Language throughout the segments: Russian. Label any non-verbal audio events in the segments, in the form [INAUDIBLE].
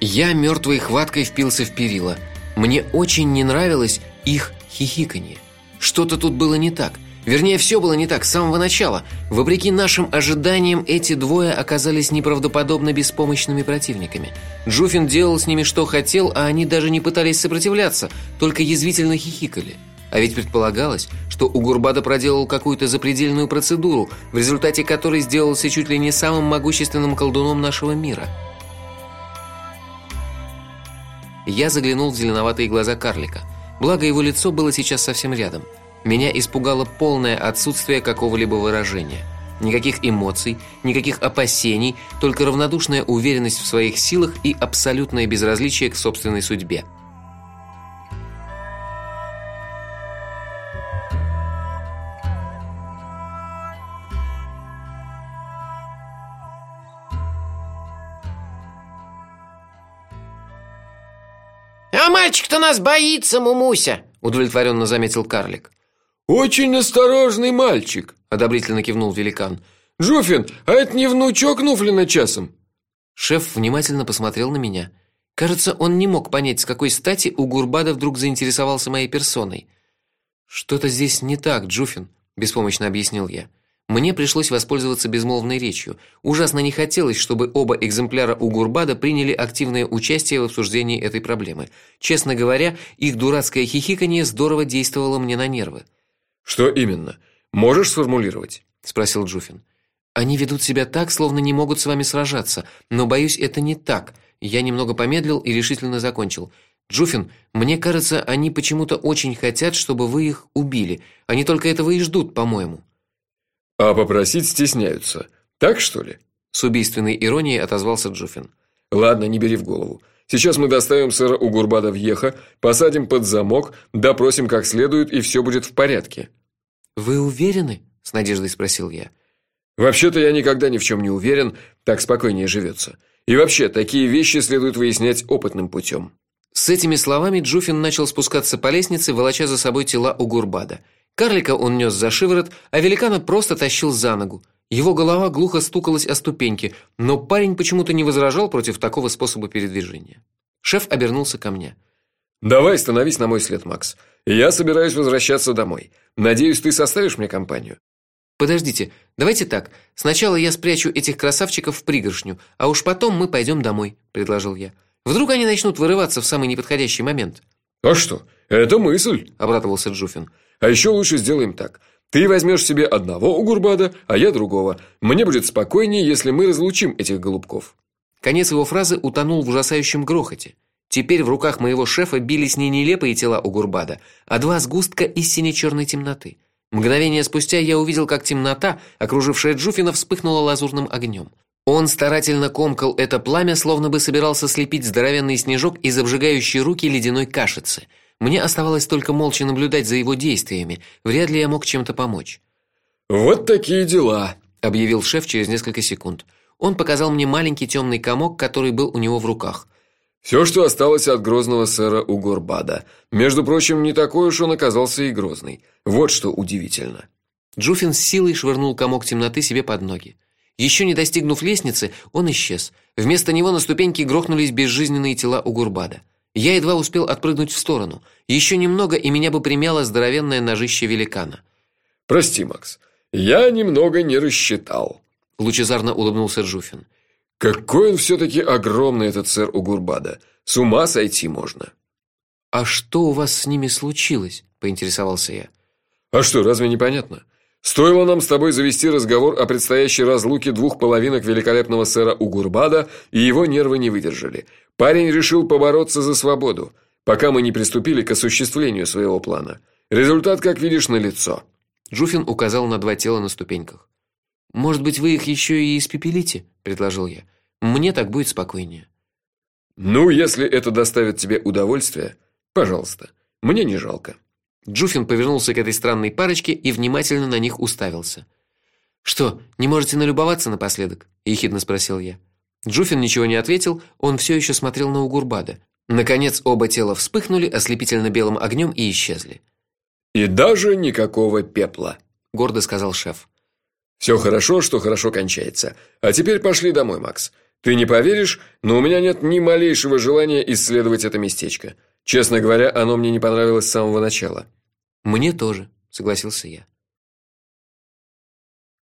Я мертвой хваткой впился в перила. Мне очень не нравилось их хихиканье. Что-то тут было не так. Вернее, все было не так с самого начала. Вопреки нашим ожиданиям, эти двое оказались неправдоподобно беспомощными противниками. Джуфин делал с ними что хотел, а они даже не пытались сопротивляться, только язвительно хихикали. А ведь предполагалось, что Угурбада проделал какую-то запредельную процедуру, в результате которой сделался чуть ли не самым могущественным колдуном нашего мира – я заглянул в зеленоватые глаза карлика. Благо его лицо было сейчас совсем рядом. Меня испугало полное отсутствие какого-либо выражения. Никаких эмоций, никаких опасений, только равнодушная уверенность в своих силах и абсолютное безразличие к собственной судьбе. Нас боится, Мумуся, удовлетворенно заметил карлик. Очень осторожный мальчик, одобрительно кивнул великан. Джуфин, а это не внучок Нуфлина часом? Шеф внимательно посмотрел на меня. Кажется, он не мог понять, с какой стати у Гурбада вдруг заинтересовался моей персоной. Что-то здесь не так, Джуфин, беспомощно объяснил я. Мне пришлось воспользоваться безмолвной речью. Ужасно не хотелось, чтобы оба экземпляра у Гурбада приняли активное участие в обсуждении этой проблемы. Честно говоря, их дурацкое хихиканье здорово действовало мне на нервы. Что именно? Можешь сформулировать? спросил Джуфин. Они ведут себя так, словно не могут с вами сражаться, но боюсь, это не так. Я немного помедлил и решительно закончил. Джуфин, мне кажется, они почему-то очень хотят, чтобы вы их убили. Они только этого и ждут, по-моему. А попросить стесняются. Так что ли? С убийственной иронией отозвался Джуфин. Ладно, не бери в голову. Сейчас мы доставим сэра Угурбада в Еха, посадим под замок, допросим как следует, и все будет в порядке. Вы уверены? с надеждой спросил я. Вообще-то я никогда ни в чем не уверен, так спокойнее живется. И вообще, такие вещи следует выяснять опытным путем. С этими словами Джуфин начал спускаться по лестнице, волоча за собой тела Угурбада. Карлика он нес за шиворот, а великана просто тащил за ногу. Его голова глухо стукалась о ступеньки, но парень почему-то не возражал против такого способа передвижения. Шеф обернулся ко мне. Давай, становись на мой след, Макс. Я собираюсь возвращаться домой. Надеюсь, ты составишь мне компанию. Подождите, давайте так. Сначала я спрячу этих красавчиков в пригоршню, а уж потом мы пойдем домой, предложил я. Вдруг они начнут вырываться в самый неподходящий момент. А что? Это мысль, обрадовался Джуфин. А еще лучше сделаем так. Ты возьмешь себе одного угурбада, а я другого. Мне будет спокойнее, если мы разлучим этих голубков. Конец его фразы утонул в ужасающем грохоте. Теперь в руках моего шефа бились не нелепые тела угурбада, а два сгустка из сине черной темноты. Мгновение спустя я увидел, как темнота, окружившая Джуфина, вспыхнула лазурным огнем. Он старательно комкал это пламя, словно бы собирался слепить здоровенный снежок из обжигающей руки ледяной кашицы. Мне оставалось только молча наблюдать за его действиями. Вряд ли я мог чем-то помочь. Вот такие дела, объявил шеф через несколько секунд. Он показал мне маленький темный комок, который был у него в руках. Все, что осталось от грозного сэра Угорбада. Между прочим, не такой уж он оказался и грозный. Вот что удивительно. Джуфин с силой швырнул комок темноты себе под ноги. Еще не достигнув лестницы, он исчез. Вместо него на ступеньки грохнулись безжизненные тела Угурбада. Я едва успел отпрыгнуть в сторону. Еще немного, и меня бы примяло здоровенное ножище великана. Прости, Макс. Я немного не рассчитал, лучезарно улыбнулся Джуфин. Какой он все таки огромный этот сэр Угурбада. С ума сойти можно. А что у вас с ними случилось? поинтересовался я. А что, разве не понятно? Стоило нам с тобой завести разговор о предстоящей разлуке двух половинок великолепного сэра Угурбада, и его нервы не выдержали. Парень решил побороться за свободу, пока мы не приступили к осуществлению своего плана. Результат, как видишь, налицо. Джуфин указал на два тела на ступеньках. Может быть, вы их еще и испепелите, предложил я. Мне так будет спокойнее. Ну, если это доставит тебе удовольствие, пожалуйста. Мне не жалко. Джуфин повернулся к этой странной парочке и внимательно на них уставился. Что, не можете налюбоваться напоследок? ехидно спросил я. Джуфин ничего не ответил, он все еще смотрел на Угурбада. Наконец оба тела вспыхнули ослепительно белым огнем и исчезли. И даже никакого пепла, гордо сказал шеф. Все хорошо, что хорошо кончается. А теперь пошли домой, Макс. Ты не поверишь, но у меня нет ни малейшего желания исследовать это местечко. Честно говоря, оно мне не понравилось с самого начала. Мне тоже, согласился я.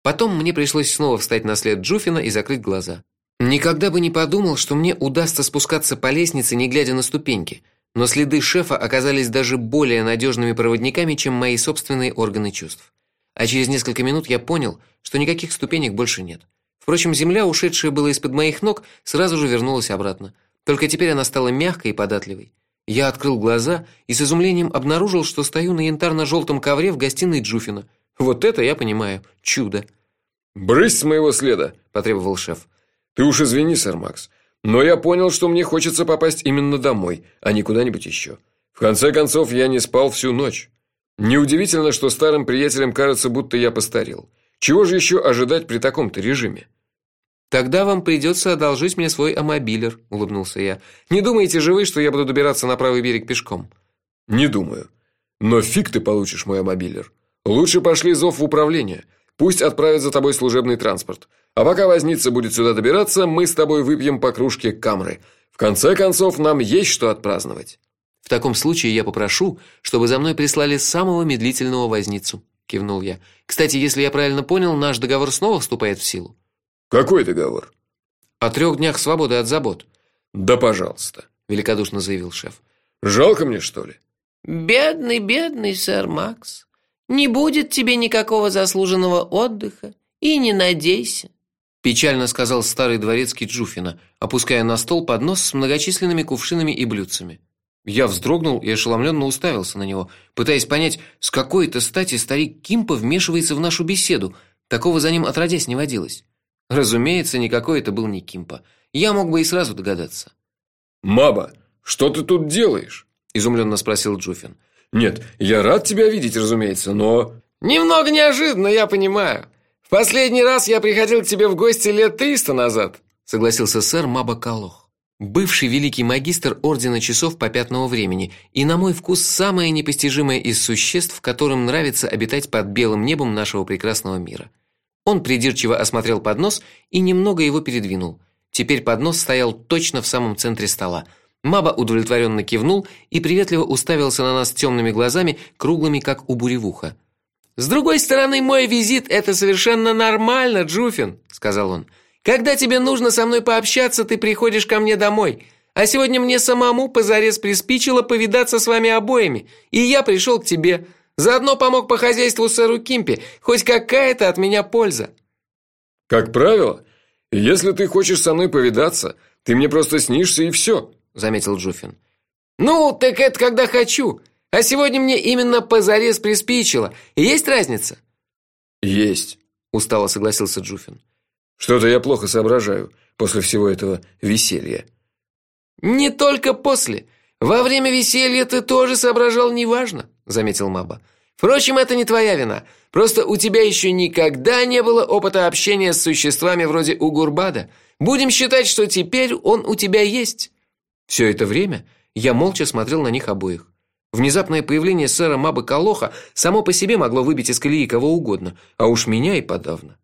Потом мне пришлось снова встать на след Джуфина и закрыть глаза. Никогда бы не подумал, что мне удастся спускаться по лестнице, не глядя на ступеньки, но следы шефа оказались даже более надежными проводниками, чем мои собственные органы чувств. А через несколько минут я понял, что никаких ступенек больше нет. Впрочем, земля, ушедшая была из-под моих ног, сразу же вернулась обратно. Только теперь она стала мягкой и податливой. Я открыл глаза и с изумлением обнаружил, что стою на янтарно желтом ковре в гостиной Джуфина. Вот это я понимаю, чудо. "Брысь с моего следа", потребовал шеф. "Ты уж извини, сэр Макс, но я понял, что мне хочется попасть именно домой, а не куда-нибудь еще. В конце концов, я не спал всю ночь. Неудивительно, что старым приятелям кажется, будто я постарел. Чего же еще ожидать при таком-то режиме? Тогда вам придется одолжить мне свой амобилер, улыбнулся я. Не думаете же вы, что я буду добираться на правый берег пешком? Не думаю. Но фиг ты получишь мой амобилер. Лучше пошли зов в управление. Пусть отправят за тобой служебный транспорт. А пока возница будет сюда добираться, мы с тобой выпьем по кружке камры. В конце концов, нам есть что отпраздновать. В таком случае я попрошу, чтобы за мной прислали самого медлительного возницу кивнул я. Кстати, если я правильно понял, наш договор снова вступает в силу. Какой договор? О трех днях свободы от забот. Да, пожалуйста, великодушно заявил шеф. Жалко мне, что ли? Бедный, бедный сэр Макс. Не будет тебе никакого заслуженного отдыха и не надейся. Печально сказал старый дворецкий Джуфина, опуская на стол поднос с многочисленными кувшинами и блюдцами. Я вздрогнул и ошеломленно уставился на него, пытаясь понять, с какой-то стати старик Кимпа вмешивается в нашу беседу. Такого за ним отродясь не водилось. Разумеется, никакой это был не Кимпа. Я мог бы и сразу догадаться. "Маба, что ты тут делаешь?" изумленно спросил Джуфин. "Нет, я рад тебя видеть, разумеется, но немного неожиданно, я понимаю. В последний раз я приходил к тебе в гости лет триста назад", согласился сэр Маба Калох бывший великий магистр ордена часов попятного времени и на мой вкус самое непостижимое из существ, которым нравится обитать под белым небом нашего прекрасного мира. Он придирчиво осмотрел поднос и немного его передвинул. Теперь поднос стоял точно в самом центре стола. Маба удовлетворенно кивнул и приветливо уставился на нас темными глазами, круглыми как у буревуха. С другой стороны, мой визит это совершенно нормально, Джуфин, сказал он. Когда тебе нужно со мной пообщаться, ты приходишь ко мне домой. А сегодня мне самому позарез приспичило повидаться с вами обоими, и я пришел к тебе. Заодно помог по хозяйству сэру Кимпи, хоть какая-то от меня польза. Как правило, если ты хочешь со мной повидаться, ты мне просто снишься и все», – заметил Джуфин. Ну, так это когда хочу. А сегодня мне именно позарез приспичило. Есть разница? Есть, устало согласился Джуфин. Что-то я плохо соображаю после всего этого веселья. Не только после. Во время веселья ты тоже соображал неважно, заметил Маба. Впрочем, это не твоя вина. Просто у тебя еще никогда не было опыта общения с существами вроде Угурбада. Будем считать, что теперь он у тебя есть. Все это время я молча смотрел на них обоих. Внезапное появление сэра Мабы Колоха само по себе могло выбить из колеи кого угодно, а уж меня и подавно.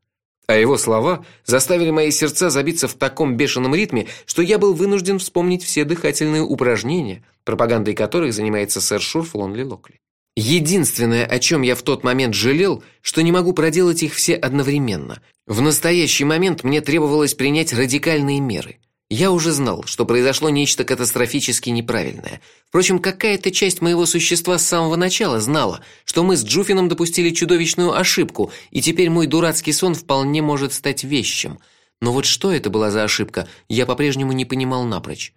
А его слова заставили мои сердца забиться в таком бешеном ритме, что я был вынужден вспомнить все дыхательные упражнения, пропагандой которых занимается сэр Шурф Лонли Локли. Единственное, о чем я в тот момент жалел, что не могу проделать их все одновременно. В настоящий момент мне требовалось принять радикальные меры. Я уже знал, что произошло нечто катастрофически неправильное. Впрочем, какая-то часть моего существа с самого начала знала, что мы с Джуфином допустили чудовищную ошибку, и теперь мой дурацкий сон вполне может стать вещим. Но вот что это была за ошибка, я по-прежнему не понимал напрочь.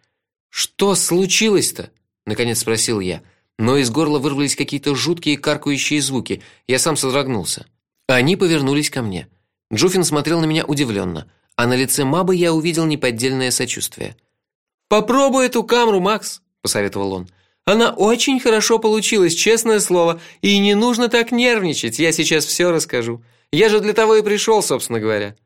Что случилось-то? наконец спросил я. Но из горла вырвались какие-то жуткие каркающие звуки. Я сам содрогнулся. Они повернулись ко мне. Джуфин смотрел на меня удивленно а на лице Мабы я увидел неподдельное сочувствие. Попробуй эту камеру, Макс, посоветовал он. Она очень хорошо получилась, честное слово, и не нужно так нервничать. Я сейчас все расскажу. Я же для того и пришел, собственно говоря.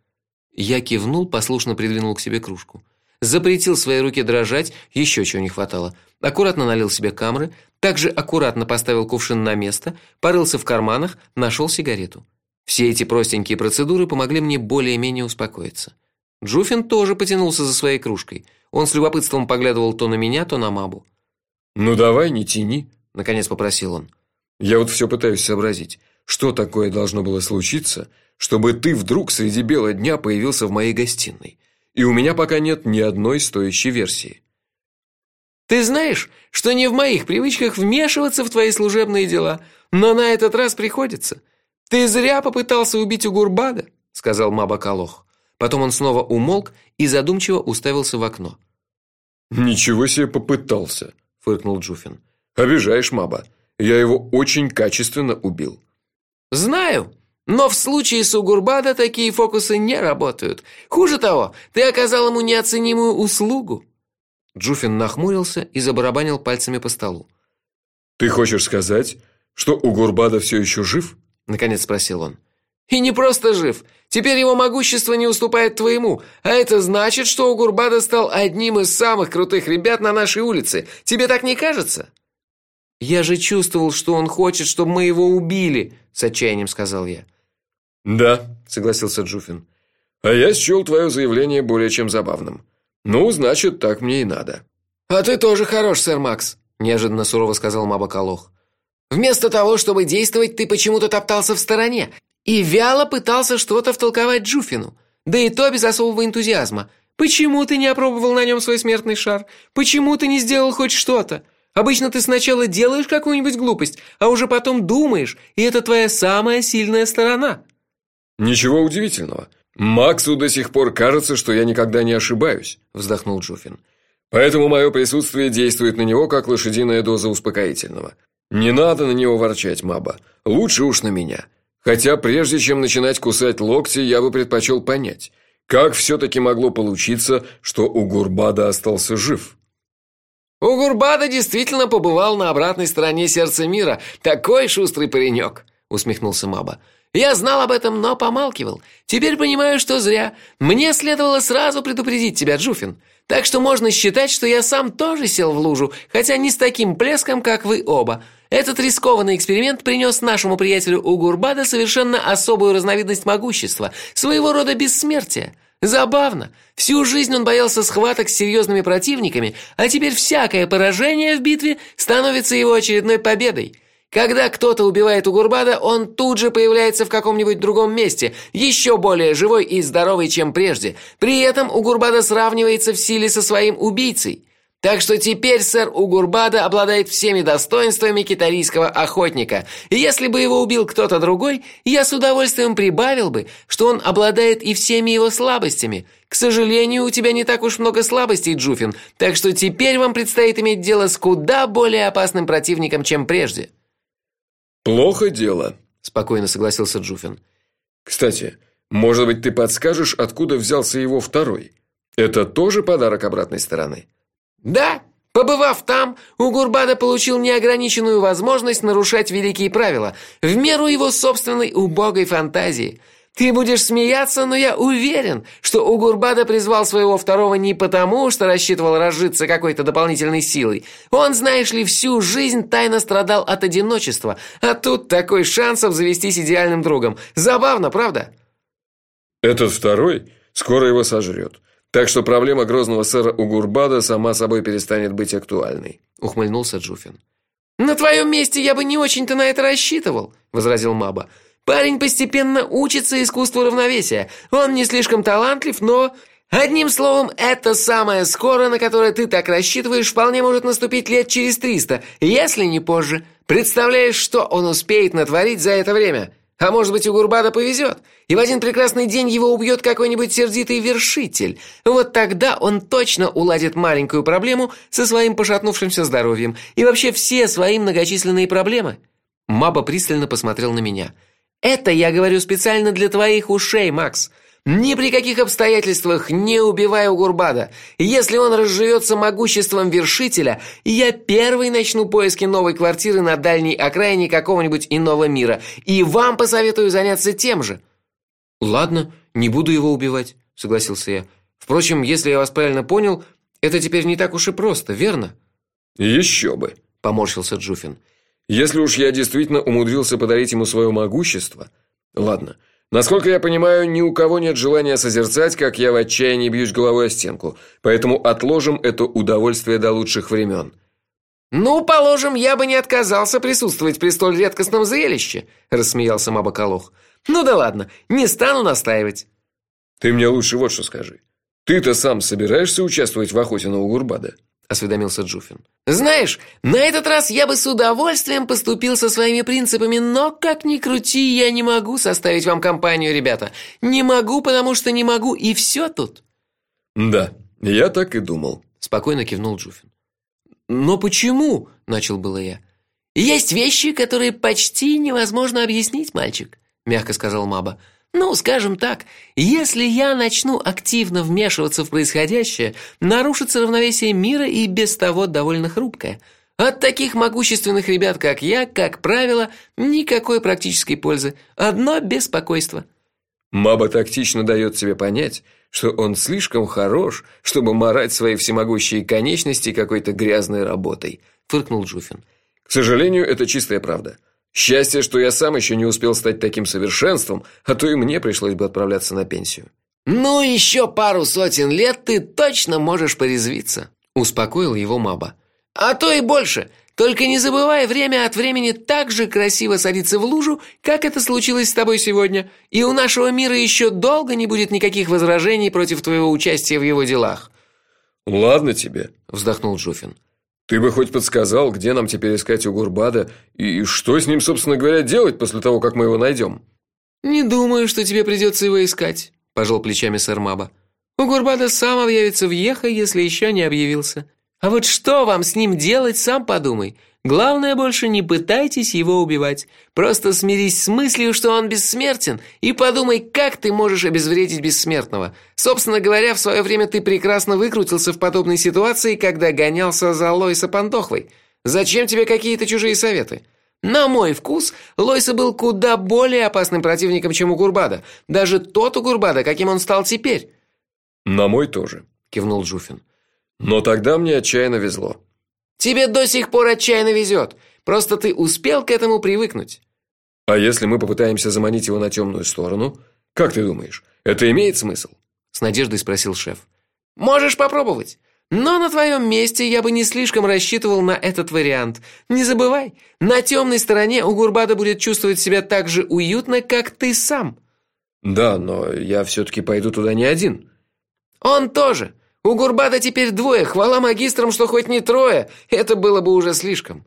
Я кивнул, послушно придвинул к себе кружку. Запретил своей руке дрожать, еще чего не хватало. Аккуратно налил себе камры, также аккуратно поставил кувшин на место, порылся в карманах, нашел сигарету. Все эти простенькие процедуры помогли мне более-менее успокоиться. Джуфин тоже потянулся за своей кружкой. Он с любопытством поглядывал то на меня, то на Мабу. Ну давай, не тяни, наконец попросил он. Я вот все пытаюсь сообразить, что такое должно было случиться, чтобы ты вдруг среди бела дня появился в моей гостиной. И у меня пока нет ни одной стоящей версии. Ты знаешь, что не в моих привычках вмешиваться в твои служебные дела, но на этот раз приходится. Ты зря попытался убить Угурбада, сказал Маба Калох. Потом он снова умолк и задумчиво уставился в окно. Ничего себе попытался, фыркнул Джуфин. Обижаешь, Маба. Я его очень качественно убил. Знаю, но в случае с Угурбада такие фокусы не работают. Хуже того, ты оказал ему неоценимую услугу. Джуфин нахмурился и забарабанил пальцами по столу. Ты хочешь сказать, что Угурбада все еще жив? наконец спросил он. И не просто жив. Теперь его могущество не уступает твоему, а это значит, что Угурбада стал одним из самых крутых ребят на нашей улице. Тебе так не кажется? Я же чувствовал, что он хочет, чтобы мы его убили, с отчаянием сказал я. Да, согласился Джуфин. А я счел твое заявление более чем забавным. Ну, значит, так мне и надо. А ты тоже хорош, сэр Макс, неожиданно сурово сказал Мабакалох. Вместо того, чтобы действовать, ты почему-то топтался в стороне и вяло пытался что-то втолковать Джуфину. Да и то без особого энтузиазма. Почему ты не опробовал на нем свой смертный шар? Почему ты не сделал хоть что-то? Обычно ты сначала делаешь какую-нибудь глупость, а уже потом думаешь, и это твоя самая сильная сторона. Ничего удивительного. Максу до сих пор кажется, что я никогда не ошибаюсь, вздохнул Джуфин. Поэтому мое присутствие действует на него как лошадиная доза успокоительного. Не надо на него ворчать, Маба. Лучше уж на меня. Хотя прежде чем начинать кусать локти, я бы предпочел понять, как все таки могло получиться, что у Гурбада остался жив. У Гурбада действительно побывал на обратной стороне сердца мира. Такой шустрый паренек», — усмехнулся Маба. Я знал об этом, но помалкивал. Теперь понимаю, что зря. Мне следовало сразу предупредить тебя, Джуфин. Так что можно считать, что я сам тоже сел в лужу, хотя не с таким плеском, как вы оба. Этот рискованный эксперимент принес нашему приятелю Угурбада совершенно особую разновидность могущества, своего рода бессмертие. Забавно. Всю жизнь он боялся схваток с серьезными противниками, а теперь всякое поражение в битве становится его очередной победой. Когда кто-то убивает Угурбада, он тут же появляется в каком-нибудь другом месте, еще более живой и здоровый, чем прежде. При этом Угурбада сравнивается в силе со своим убийцей. Так что теперь сэр Угурбада обладает всеми достоинствами китарийского охотника. И если бы его убил кто-то другой, я с удовольствием прибавил бы, что он обладает и всеми его слабостями. К сожалению, у тебя не так уж много слабостей, Джуфин, так что теперь вам предстоит иметь дело с куда более опасным противником, чем прежде. Плохо дело, спокойно согласился Джуфин. Кстати, может быть, ты подскажешь, откуда взялся его второй? Это тоже подарок обратной стороны. Да, побывав там, Угурбада получил неограниченную возможность нарушать великие правила в меру его собственной убогой фантазии. Ты будешь смеяться, но я уверен, что Угурбада призвал своего второго не потому, что рассчитывал разжиться какой-то дополнительной силой. Он, знаешь ли, всю жизнь тайно страдал от одиночества, а тут такой шанс обзавестись идеальным другом. Забавно, правда? Этот второй скоро его сожрет. Так что проблема грозного сэра Угурбада сама собой перестанет быть актуальной, ухмыльнулся Джуфин. На твоем месте я бы не очень-то на это рассчитывал, возразил Маба. Парень постепенно учится искусству равновесия. Он не слишком талантлив, но одним словом, это самое скоро, на которое ты так рассчитываешь, вполне может наступить лет через триста, если не позже. Представляешь, что он успеет натворить за это время? А может быть, у Гурбада повезет, и в один прекрасный день его убьет какой-нибудь сердитый вершитель. Вот тогда он точно уладит маленькую проблему со своим пошатнувшимся здоровьем и вообще все свои многочисленные проблемы. Маба пристально посмотрел на меня. Это я говорю специально для твоих ушей, Макс. Ни при каких обстоятельствах не убивай Угурбада. Если он разживется могуществом вершителя, я первый начну поиски новой квартиры на дальней окраине какого-нибудь иного мира, и вам посоветую заняться тем же. Ладно, не буду его убивать, согласился я. Впрочем, если я вас правильно понял, это теперь не так уж и просто, верно? Еще бы, поморщился Джуфин. Если уж я действительно умудрился подарить ему свое могущество, ладно, Насколько я понимаю, ни у кого нет желания созерцать, как я в отчаянии бьюсь головой о стенку. Поэтому отложим это удовольствие до лучших времен». «Ну, положим, я бы не отказался присутствовать при столь редкостном зрелище», – рассмеялся Мабаколох. «Ну да ладно, не стану настаивать». «Ты мне лучше вот что скажи. Ты-то сам собираешься участвовать в охоте на Угурбада?» – осведомился Джуфин. «Знаешь, на этот раз я бы с удовольствием поступил со своими принципами, но, как ни крути, я не могу составить вам компанию, ребята. Не могу, потому что не могу, и все тут». «Да, я так и думал», – спокойно кивнул Джуфин. «Но почему?» – начал было я. «Есть вещи, которые почти невозможно объяснить, мальчик», – мягко сказал Маба. «Ну, скажем так, если я начну активно вмешиваться в происходящее, нарушится равновесие мира и без того довольно хрупкое. От таких могущественных ребят, как я, как правило, никакой практической пользы. Одно беспокойство». Маба тактично дает тебе понять, что он слишком хорош, чтобы марать свои всемогущие конечности какой-то грязной работой, фыркнул Джуфин. К сожалению, это чистая правда. Счастье, что я сам еще не успел стать таким совершенством, а то и мне пришлось бы отправляться на пенсию. Ну, еще пару сотен лет ты точно можешь порезвиться, успокоил его Маба. А то и больше. Только не забывай время от времени так же красиво садиться в лужу, как это случилось с тобой сегодня, и у нашего мира еще долго не будет никаких возражений против твоего участия в его делах. Ладно тебе, вздохнул Жуфин. Ты бы хоть подсказал, где нам теперь искать Угурбада и что с ним, собственно говоря, делать после того, как мы его найдем?» «Не думаю, что тебе придется его искать», – пожал плечами сэр Маба. «Угурбада сам объявится в Ехо, если еще не объявился. А вот что вам с ним делать, сам подумай. Главное, больше не пытайтесь его убивать. Просто смирись с мыслью, что он бессмертен, и подумай, как ты можешь обезвредить бессмертного. Собственно говоря, в свое время ты прекрасно выкрутился в подобной ситуации, когда гонялся за Лойса Пандохвой. Зачем тебе какие-то чужие советы? На мой вкус, Лойса был куда более опасным противником, чем у Гурбада. Даже тот у Гурбада, каким он стал теперь. На мой тоже, кивнул Джуфин. Но тогда мне отчаянно везло. Тебе до сих пор отчаянно везет. Просто ты успел к этому привыкнуть. А если мы попытаемся заманить его на темную сторону? Как ты думаешь, это имеет смысл? С надеждой спросил шеф. Можешь попробовать. Но на твоем месте я бы не слишком рассчитывал на этот вариант. Не забывай, на темной стороне у Гурбада будет чувствовать себя так же уютно, как ты сам. Да, но я все таки пойду туда не один. Он тоже. У Гурбада теперь двое, хвала магистрам, что хоть не трое. Это было бы уже слишком.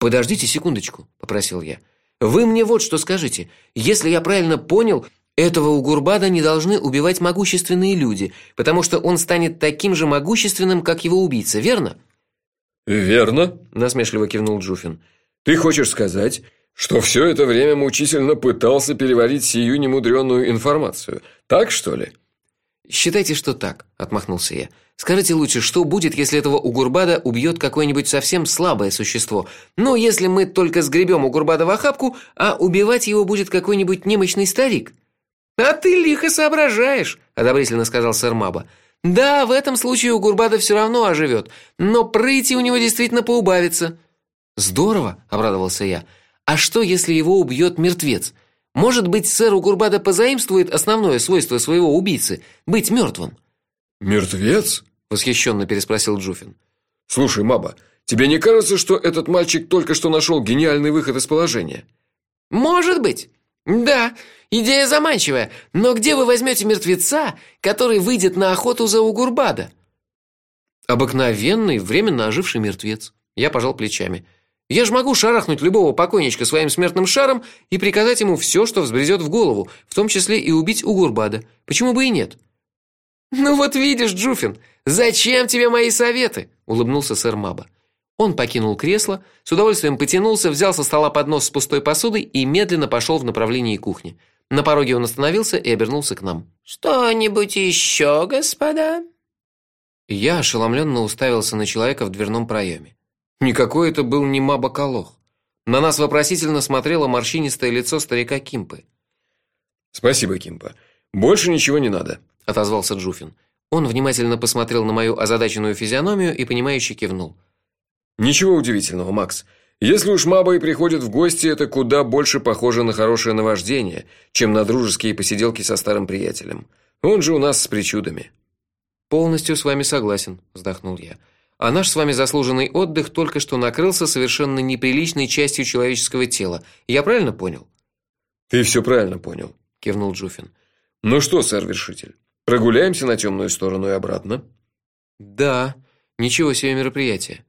Подождите секундочку, попросил я. Вы мне вот что скажите. Если я правильно понял, этого у Гурбада не должны убивать могущественные люди, потому что он станет таким же могущественным, как его убийца, верно? Верно, насмешливо кивнул Джуфин. Ты хочешь сказать, что все это время мучительно пытался переварить сию немудрёную информацию? Так что ли? Считайте, что так, отмахнулся я. Скажите лучше, что будет, если этого Угурбада убьет какое-нибудь совсем слабое существо? Ну, если мы только сгребем Угурбада в охапку, а убивать его будет какой-нибудь немощный старик. А ты лихо соображаешь, одобрительно сказал сэр Маба. Да, в этом случае Угурбада все равно оживет, но прыти у него действительно поубавится. Здорово, обрадовался я. А что, если его убьет мертвец? Может быть, сэр Угурбада позаимствует основное свойство своего убийцы быть мертвым?» «Мертвец?» – восхищенно переспросил Джуфин. «Слушай, Маба, тебе не кажется, что этот мальчик только что нашел гениальный выход из положения?» «Может быть. Да, идея заманчивая. Но где вы возьмете мертвеца, который выйдет на охоту за Угурбада?» «Обыкновенный, временно оживший мертвец». Я пожал плечами. Я же могу шарахнуть любого покойничка своим смертным шаром и приказать ему все, что взбредет в голову, в том числе и убить Угурбада. Почему бы и нет? [LAUGHS] Ну вот видишь, Джуфин, зачем тебе мои советы? улыбнулся сэр Маба. Он покинул кресло, с удовольствием потянулся, взял со стола поднос с пустой посудой и медленно пошел в направлении кухни. На пороге он остановился и обернулся к нам. Что-нибудь еще, господа? Я ошеломленно уставился на человека в дверном проеме. Никакой это был не Мабаколох. На нас вопросительно смотрело морщинистое лицо старика Кимпы. Спасибо, Кимпа. Больше ничего не надо, отозвался Джуфин. Он внимательно посмотрел на мою озадаченную физиономию и понимающе кивнул. Ничего удивительного, Макс. Если уж Маба и приходит в гости, это куда больше похоже на хорошее наваждение, чем на дружеские посиделки со старым приятелем. Он же у нас с причудами. Полностью с вами согласен, вздохнул я. А наш с вами заслуженный отдых только что накрылся совершенно неприличной частью человеческого тела. Я правильно понял? Ты все правильно понял, кивнул Джуфин. Ну что, сэр-вершитель, прогуляемся на темную сторону и обратно? Да, ничего себе мероприятие.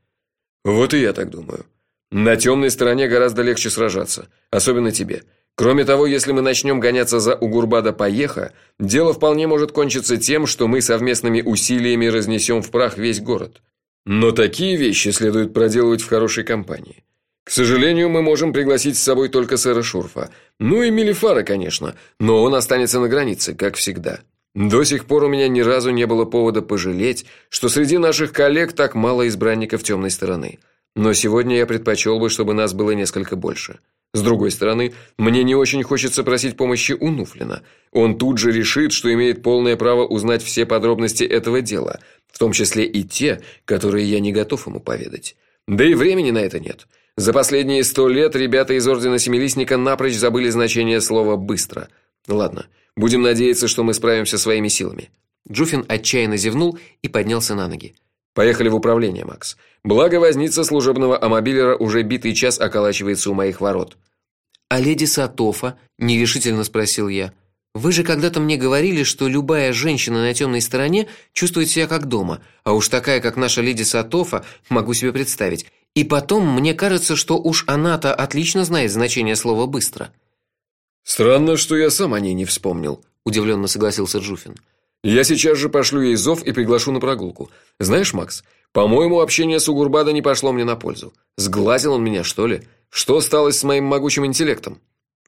Вот и я так думаю. На темной стороне гораздо легче сражаться, особенно тебе. Кроме того, если мы начнем гоняться за Угурбада Поеха, дело вполне может кончиться тем, что мы совместными усилиями разнесем в прах весь город. Но такие вещи следует проделывать в хорошей компании. К сожалению, мы можем пригласить с собой только сэра Шурфа. Ну и Мелифара, конечно, но он останется на границе, как всегда. До сих пор у меня ни разу не было повода пожалеть, что среди наших коллег так мало избранников темной стороны. Но сегодня я предпочел бы, чтобы нас было несколько больше. С другой стороны, мне не очень хочется просить помощи у Нуфлина. Он тут же решит, что имеет полное право узнать все подробности этого дела, в том числе и те, которые я не готов ему поведать. Да и времени на это нет. За последние сто лет ребята из ордена Семилистника напрочь забыли значение слова быстро. Ладно, будем надеяться, что мы справимся своими силами. Джуфин отчаянно зевнул и поднялся на ноги. Поехали в управление, Макс. Благо возница служебного амобилера уже битый час околачивается у моих ворот. А леди Сатофа, нерешительно спросил я. Вы же когда-то мне говорили, что любая женщина на темной стороне чувствует себя как дома, а уж такая, как наша леди Сатофа, могу себе представить. И потом, мне кажется, что уж она-то отлично знает значение слова быстро. Странно, что я сам о ней не вспомнил, удивленно согласился Джуфин. Я сейчас же пошлю ей зов и приглашу на прогулку. Знаешь, Макс, по-моему, общение с Угурбада не пошло мне на пользу. Сглазил он меня, что ли? Что стало с моим могучим интеллектом?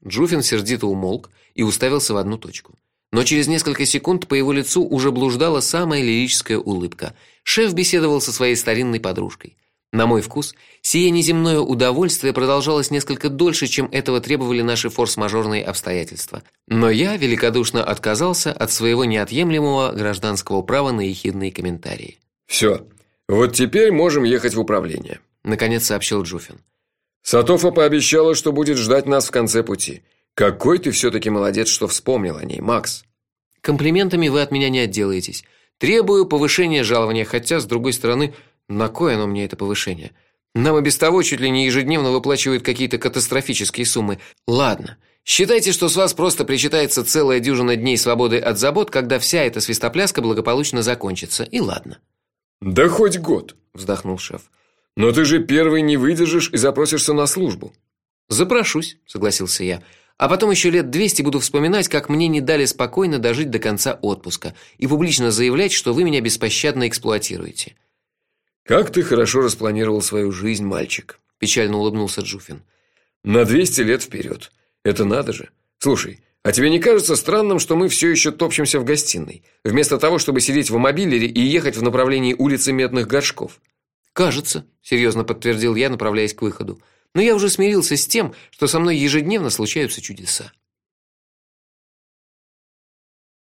Джуфин сердито умолк и уставился в одну точку. Но через несколько секунд по его лицу уже блуждала самая лирическая улыбка. Шеф беседовал со своей старинной подружкой. На мой вкус, сие неземное удовольствие продолжалось несколько дольше, чем этого требовали наши форс-мажорные обстоятельства. Но я великодушно отказался от своего неотъемлемого гражданского права на ехидные комментарии. Все. Вот теперь можем ехать в управление, наконец сообщил Джуфин. Сатофа пообещала, что будет ждать нас в конце пути. Какой ты все таки молодец, что вспомнил о ней, Макс. Комплиментами вы от меня не отделаетесь. Требую повышения жалования, хотя с другой стороны, на кое оно мне это повышение? Нам и без того чуть ли не ежедневно выплачивают какие-то катастрофические суммы. Ладно, считайте, что с вас просто причитается целая дюжина дней свободы от забот, когда вся эта свистопляска благополучно закончится. И ладно. Да хоть год, вздохнул шеф. Но ты же первый не выдержишь и запросишься на службу. Запрошусь, согласился я. А потом еще лет двести буду вспоминать, как мне не дали спокойно дожить до конца отпуска и публично заявлять, что вы меня беспощадно эксплуатируете. Как ты хорошо распланировал свою жизнь, мальчик, печально улыбнулся Джуфин. На двести лет вперед. Это надо же. Слушай, а тебе не кажется странным, что мы все еще топчемся в гостиной, вместо того, чтобы сидеть в мобилере и ехать в направлении улицы Медных горшков? Кажется, серьезно подтвердил я, направляясь к выходу. Но я уже смирился с тем, что со мной ежедневно случаются чудеса.